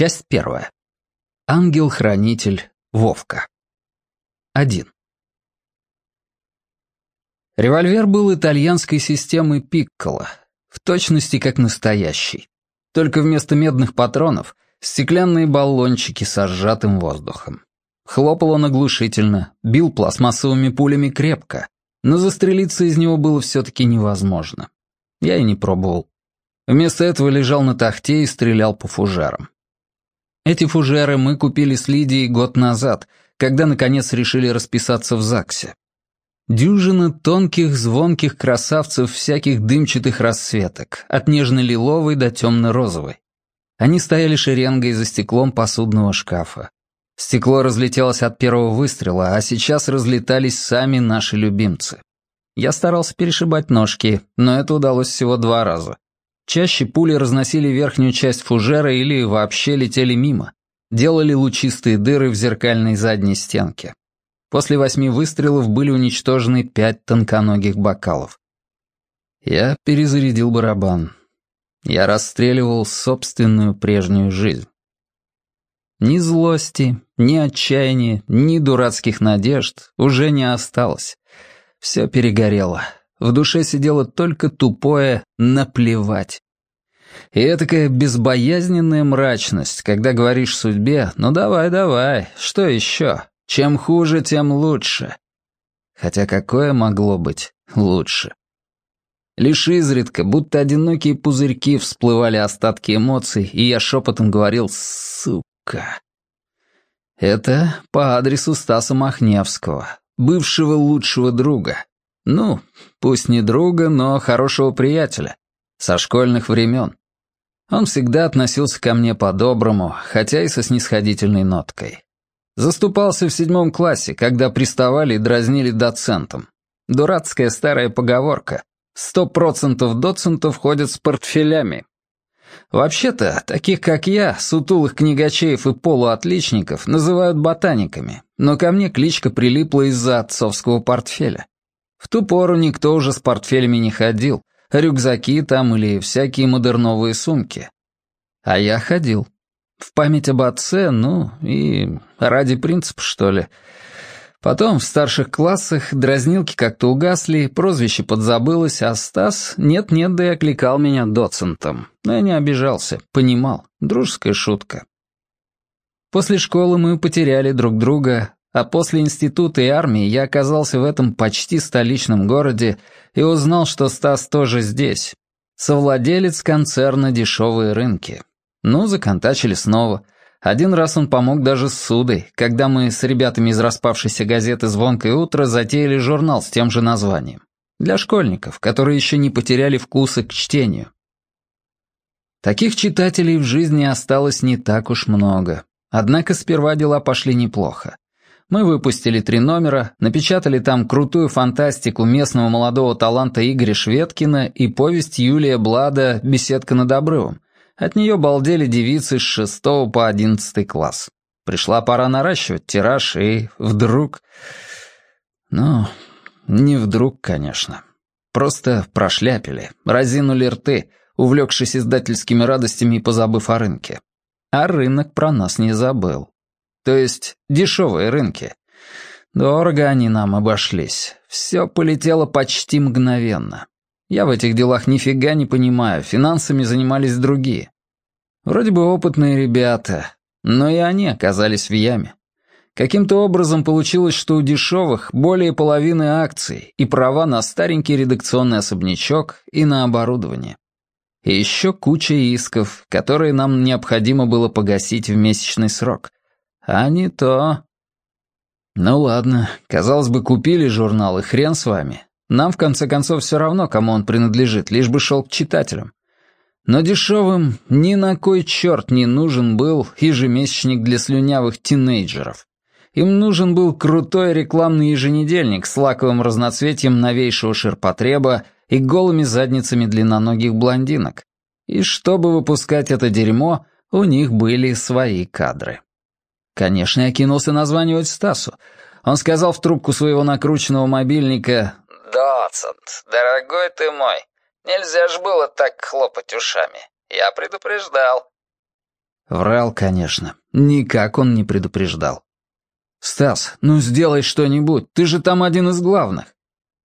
Часть первая. Ангел-хранитель Вовка. 1. Револьвер был итальянской системы Пикколо, в точности как настоящий. Только вместо медных патронов — стеклянные баллончики со сжатым воздухом. Хлопал он оглушительно, бил пластмассовыми пулями крепко, но застрелиться из него было все-таки невозможно. Я и не пробовал. Вместо этого лежал на тахте и стрелял по фужерам. Эти фужеры мы купили с Лидией год назад, когда наконец решили расписаться в ЗАГСе. Дюжина тонких, звонких красавцев всяких дымчатых расцветок, от нежно-лиловой до темно-розовой. Они стояли шеренгой за стеклом посудного шкафа. Стекло разлетелось от первого выстрела, а сейчас разлетались сами наши любимцы. Я старался перешибать ножки, но это удалось всего два раза. Чаще пули разносили верхнюю часть фужера или вообще летели мимо, делали лучистые дыры в зеркальной задней стенке. После восьми выстрелов были уничтожены пять тонконогих бокалов. Я перезарядил барабан. Я расстреливал собственную прежнюю жизнь. Ни злости, ни отчаяния, ни дурацких надежд уже не осталось. Все перегорело. В душе сидело только тупое «наплевать». И такая безбоязненная мрачность, когда говоришь судьбе «ну давай-давай, что еще? Чем хуже, тем лучше». Хотя какое могло быть лучше? Лишь изредка, будто одинокие пузырьки, всплывали остатки эмоций, и я шепотом говорил «сука». Это по адресу Стаса Махневского, бывшего лучшего друга, ну, пусть не друга, но хорошего приятеля. Со школьных времен. Он всегда относился ко мне по-доброму, хотя и со снисходительной ноткой. Заступался в седьмом классе, когда приставали и дразнили доцентом. Дурацкая старая поговорка. Сто процентов доцентов ходят с портфелями. Вообще-то, таких как я, сутулых книгачеев и полуотличников, называют ботаниками, но ко мне кличка прилипла из-за отцовского портфеля. В ту пору никто уже с портфелями не ходил, рюкзаки там или всякие модерновые сумки. А я ходил. В память об отце, ну, и ради принципа, что ли. Потом в старших классах дразнилки как-то угасли, прозвище подзабылось, а Стас нет-нет, да и окликал меня доцентом. Но я не обижался, понимал, дружеская шутка. После школы мы потеряли друг друга, а после института и армии я оказался в этом почти столичном городе и узнал, что Стас тоже здесь. Совладелец концерна «Дешевые рынки». Ну, законтачили снова. Один раз он помог даже с судой, когда мы с ребятами из распавшейся газеты «Звонкое утро» затеяли журнал с тем же названием. Для школьников, которые еще не потеряли вкуса к чтению. Таких читателей в жизни осталось не так уж много. Однако сперва дела пошли неплохо. Мы выпустили три номера, напечатали там крутую фантастику местного молодого таланта Игоря Шведкина и повесть Юлия Блада «Беседка над обрывом». От нее балдели девицы с шестого по одиннадцатый класс. Пришла пора наращивать тираж, и вдруг... Ну, не вдруг, конечно. Просто прошляпили, разинули рты, увлекшись издательскими радостями и позабыв о рынке. А рынок про нас не забыл. То есть дешевые рынки. Дорого они нам обошлись. Все полетело почти мгновенно. Я в этих делах нифига не понимаю, финансами занимались другие. Вроде бы опытные ребята, но и они оказались в яме. Каким-то образом получилось, что у дешевых более половины акций и права на старенький редакционный особнячок и на оборудование. И еще куча исков, которые нам необходимо было погасить в месячный срок. А не то. Ну ладно, казалось бы, купили журнал, и хрен с вами. Нам, в конце концов, все равно, кому он принадлежит, лишь бы шел к читателям. Но дешевым ни на кой черт не нужен был ежемесячник для слюнявых тинейджеров. Им нужен был крутой рекламный еженедельник с лаковым разноцветием новейшего ширпотреба и голыми задницами длинноногих блондинок. И чтобы выпускать это дерьмо, у них были свои кадры. Конечно, я кинулся названивать Стасу. Он сказал в трубку своего накрученного мобильника «Доцент, дорогой ты мой, нельзя ж было так хлопать ушами. Я предупреждал». Врал, конечно. Никак он не предупреждал. «Стас, ну сделай что-нибудь, ты же там один из главных».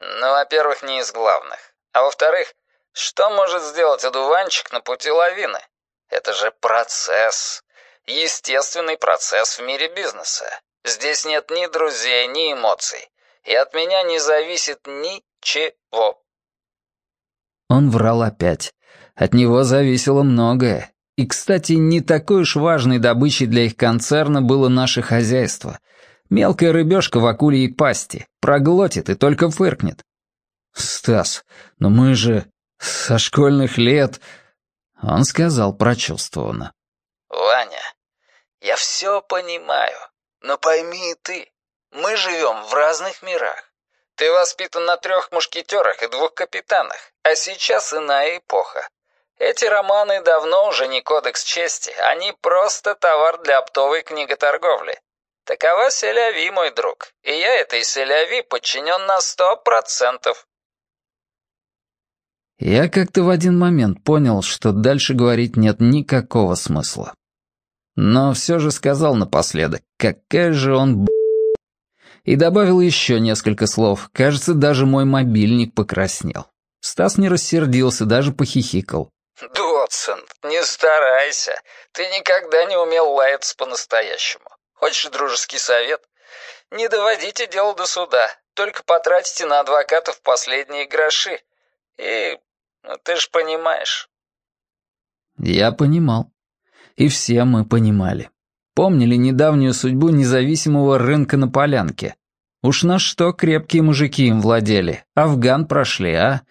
«Ну, во-первых, не из главных. А во-вторых, что может сделать одуванчик на пути лавины? Это же процесс. Естественный процесс в мире бизнеса. Здесь нет ни друзей, ни эмоций. И от меня не зависит ничего». Он врал опять. От него зависело многое. И, кстати, не такой уж важной добычей для их концерна было наше хозяйство. Мелкая рыбешка в акульей пасти. Проглотит и только фыркнет. «Стас, но мы же со школьных лет...» Он сказал прочувствованно. «Ваня, я все понимаю, но пойми и ты, мы живем в разных мирах. Ты воспитан на трех мушкетерах и двух капитанах, а сейчас иная эпоха. Эти романы давно уже не кодекс чести, они просто товар для оптовой книготорговли. Такова селяви, мой друг, и я этой селяви подчинен на сто процентов. Я как-то в один момент понял, что дальше говорить нет никакого смысла. Но все же сказал напоследок, какая же он б... И добавил еще несколько слов. Кажется, даже мой мобильник покраснел. Стас не рассердился, даже похихикал. «Дотсон, не старайся. Ты никогда не умел лаяться по-настоящему. Хочешь дружеский совет? Не доводите дело до суда. Только потратите на адвокатов последние гроши. И ну, ты ж понимаешь». Я понимал. И все мы понимали. Помнили недавнюю судьбу независимого рынка на полянке. Уж на что крепкие мужики им владели. Афган прошли, а?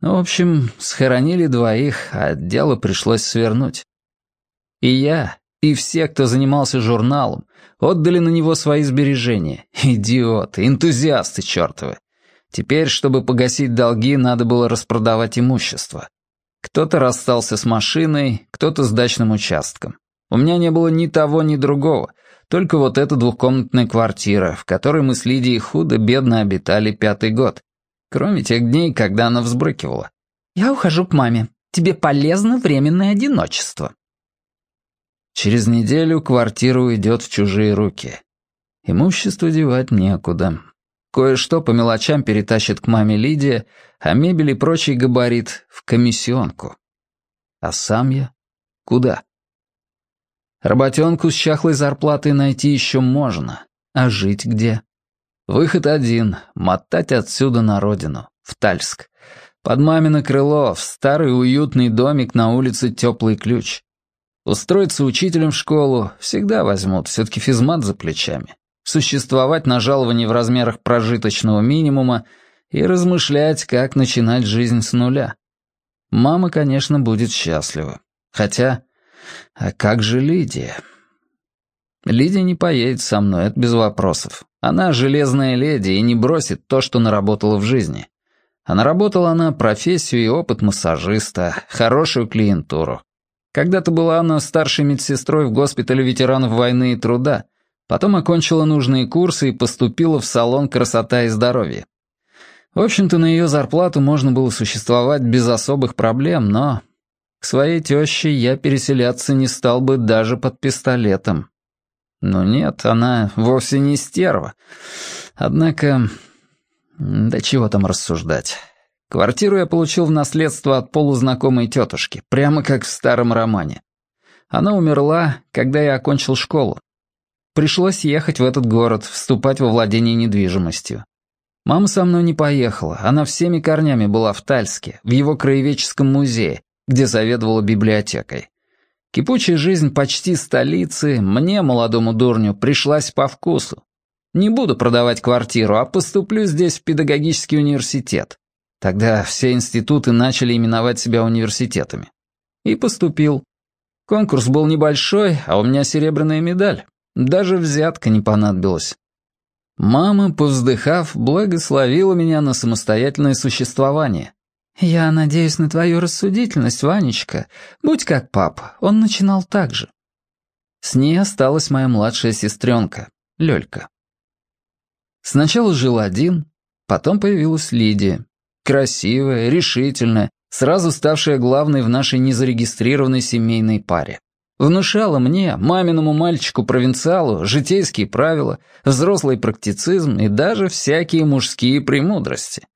Ну, в общем, схоронили двоих, а дело пришлось свернуть. И я, и все, кто занимался журналом, отдали на него свои сбережения. Идиоты, энтузиасты чертовы. Теперь, чтобы погасить долги, надо было распродавать имущество. Кто-то расстался с машиной, кто-то с дачным участком. У меня не было ни того, ни другого, только вот эта двухкомнатная квартира, в которой мы с Лидией худо-бедно обитали пятый год. Кроме тех дней, когда она взбрыкивала. «Я ухожу к маме. Тебе полезно временное одиночество». Через неделю квартира уйдет в чужие руки. Имущество девать некуда. Кое-что по мелочам перетащит к маме Лидия, а мебель и прочий габарит в комиссионку. А сам я? Куда? Работенку с чахлой зарплатой найти еще можно, а жить где? Выход один — мотать отсюда на родину, в Тальск. Под мамино крыло, в старый уютный домик на улице Теплый Ключ. Устроиться учителем в школу всегда возьмут, все-таки физмат за плечами существовать на жаловании в размерах прожиточного минимума и размышлять, как начинать жизнь с нуля. Мама, конечно, будет счастлива. Хотя, а как же Лидия? Лидия не поедет со мной, это без вопросов. Она железная леди и не бросит то, что наработала в жизни. А наработала она профессию и опыт массажиста, хорошую клиентуру. Когда-то была она старшей медсестрой в госпитале ветеранов войны и труда — Потом окончила нужные курсы и поступила в салон «Красота и здоровье». В общем-то, на ее зарплату можно было существовать без особых проблем, но к своей теще я переселяться не стал бы даже под пистолетом. Но нет, она вовсе не стерва. Однако, да чего там рассуждать. Квартиру я получил в наследство от полузнакомой тетушки, прямо как в старом романе. Она умерла, когда я окончил школу. Пришлось ехать в этот город, вступать во владение недвижимостью. Мама со мной не поехала, она всеми корнями была в Тальске, в его краеведческом музее, где заведовала библиотекой. Кипучая жизнь почти столицы мне, молодому дурню, пришлась по вкусу. Не буду продавать квартиру, а поступлю здесь в педагогический университет. Тогда все институты начали именовать себя университетами. И поступил. Конкурс был небольшой, а у меня серебряная медаль. Даже взятка не понадобилась. Мама, повздыхав, благословила меня на самостоятельное существование. «Я надеюсь на твою рассудительность, Ванечка. Будь как папа, он начинал так же». С ней осталась моя младшая сестренка, Лёлька. Сначала жил один, потом появилась Лидия. Красивая, решительная, сразу ставшая главной в нашей незарегистрированной семейной паре. Внушала мне, маминому мальчику-провинциалу, житейские правила, взрослый практицизм и даже всякие мужские премудрости.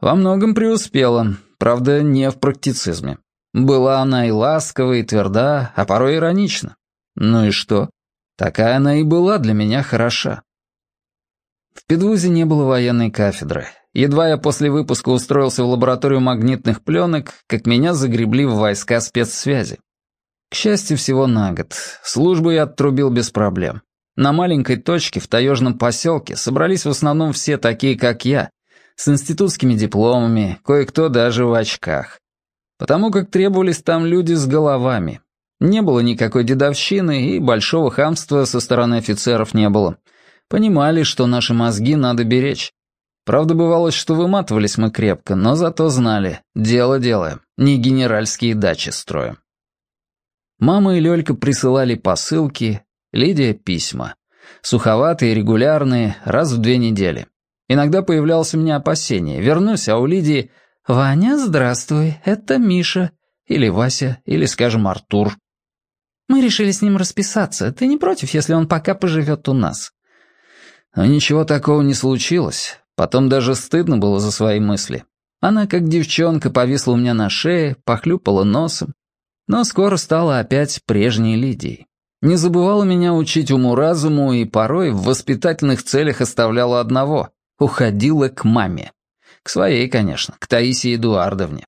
Во многом преуспела, правда, не в практицизме. Была она и ласкова, и тверда, а порой иронична. Ну и что? Такая она и была для меня хороша. В Педвузе не было военной кафедры. Едва я после выпуска устроился в лабораторию магнитных пленок, как меня загребли в войска спецсвязи. К счастью, всего на год. Службу я отрубил без проблем. На маленькой точке в таежном поселке собрались в основном все такие, как я, с институтскими дипломами, кое-кто даже в очках. Потому как требовались там люди с головами. Не было никакой дедовщины, и большого хамства со стороны офицеров не было. Понимали, что наши мозги надо беречь. Правда, бывало, что выматывались мы крепко, но зато знали, дело делаем, не генеральские дачи строим. Мама и Лёлька присылали посылки, Лидия — письма. Суховатые, регулярные, раз в две недели. Иногда появлялось у меня опасение. Вернусь, а у Лидии «Ваня, здравствуй, это Миша». Или Вася, или, скажем, Артур. Мы решили с ним расписаться. Ты не против, если он пока поживет у нас?» Но ничего такого не случилось. Потом даже стыдно было за свои мысли. Она, как девчонка, повисла у меня на шее, похлюпала носом, но скоро стала опять прежней Лидией. Не забывала меня учить уму-разуму и порой в воспитательных целях оставляла одного — уходила к маме. К своей, конечно, к Таисии Эдуардовне.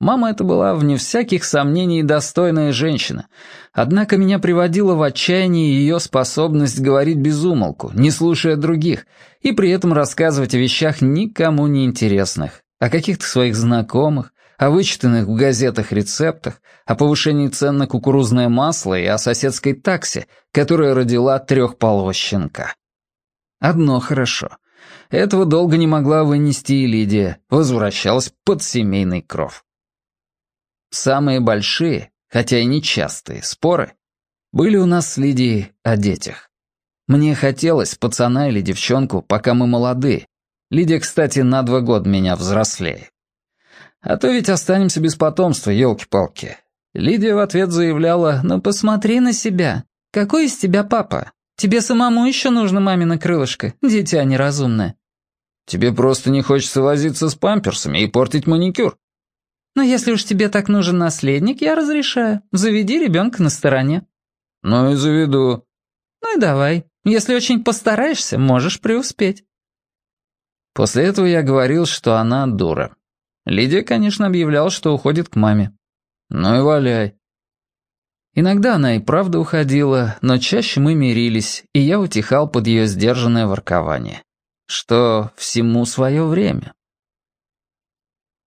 Мама это была, вне всяких сомнений, достойная женщина. Однако меня приводила в отчаяние ее способность говорить без умолку, не слушая других, и при этом рассказывать о вещах никому не интересных, о каких-то своих знакомых, о вычитанных в газетах рецептах, о повышении цен на кукурузное масло и о соседской таксе, которая родила трехполого щенка. Одно хорошо. Этого долго не могла вынести и Лидия, возвращалась под семейный кров. Самые большие, хотя и нечастые, споры были у нас с Лидией о детях. Мне хотелось пацана или девчонку, пока мы молоды. Лидия, кстати, на два года меня взрослее. А то ведь останемся без потомства, елки-палки. Лидия в ответ заявляла, «Ну посмотри на себя. Какой из тебя папа? Тебе самому еще нужно мамино крылышко, дитя неразумное». «Тебе просто не хочется возиться с памперсами и портить маникюр». «Но если уж тебе так нужен наследник, я разрешаю. Заведи ребенка на стороне». «Ну и заведу». «Ну и давай. Если очень постараешься, можешь преуспеть». После этого я говорил, что она дура. Лидия, конечно, объявляла, что уходит к маме. Ну и валяй. Иногда она и правда уходила, но чаще мы мирились, и я утихал под ее сдержанное воркование. Что всему свое время.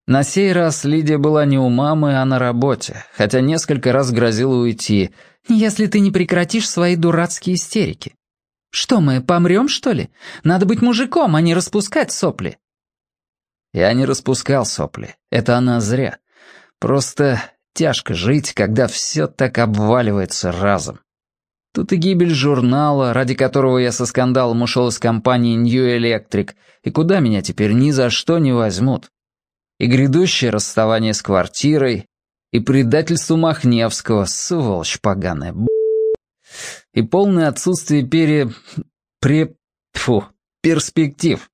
На сей раз Лидия была не у мамы, а на работе, хотя несколько раз грозила уйти, если ты не прекратишь свои дурацкие истерики. Что мы, помрем, что ли? Надо быть мужиком, а не распускать сопли. Я не распускал сопли. Это она зря. Просто тяжко жить, когда все так обваливается разом. Тут и гибель журнала, ради которого я со скандалом ушел из компании New Electric, и куда меня теперь ни за что не возьмут. И грядущее расставание с квартирой, и предательство Махневского, сволочь поганая, б***, и полное отсутствие пере... пре... фу, перспектив.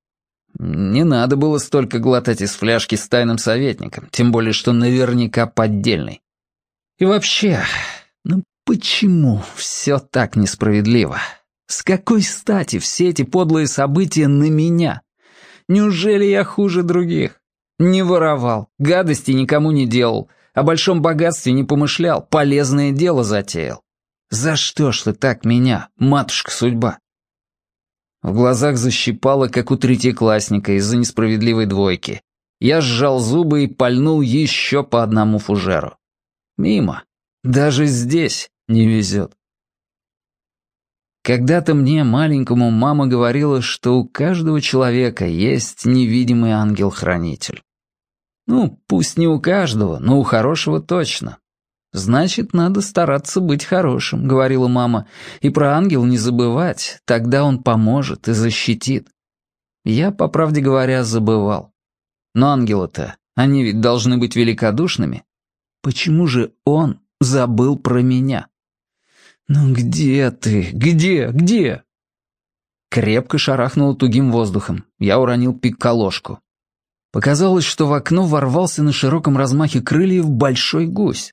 Не надо было столько глотать из фляжки с тайным советником, тем более, что наверняка поддельный. И вообще, ну почему все так несправедливо? С какой стати все эти подлые события на меня? Неужели я хуже других? Не воровал, гадости никому не делал, о большом богатстве не помышлял, полезное дело затеял. За что ж ты так меня, матушка судьба? В глазах защипало, как у третьеклассника из-за несправедливой двойки. Я сжал зубы и пальнул еще по одному фужеру. Мимо. Даже здесь не везет. Когда-то мне, маленькому, мама говорила, что у каждого человека есть невидимый ангел-хранитель. Ну, пусть не у каждого, но у хорошего точно. «Значит, надо стараться быть хорошим», — говорила мама, «и про ангел не забывать, тогда он поможет и защитит». Я, по правде говоря, забывал. Но ангелы-то, они ведь должны быть великодушными. Почему же он забыл про меня? «Ну где ты? Где? Где?» Крепко шарахнуло тугим воздухом. Я уронил пик-колошку. Показалось, что в окно ворвался на широком размахе крыльев большой гусь.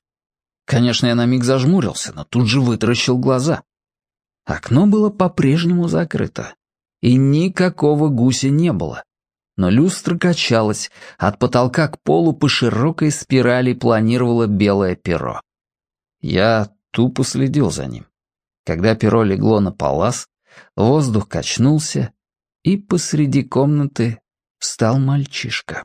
Конечно, я на миг зажмурился, но тут же вытаращил глаза. Окно было по-прежнему закрыто, и никакого гуся не было. Но люстра качалась, от потолка к полу по широкой спирали планировало белое перо. Я тупо следил за ним. Когда перо легло на палас, воздух качнулся, и посреди комнаты встал мальчишка.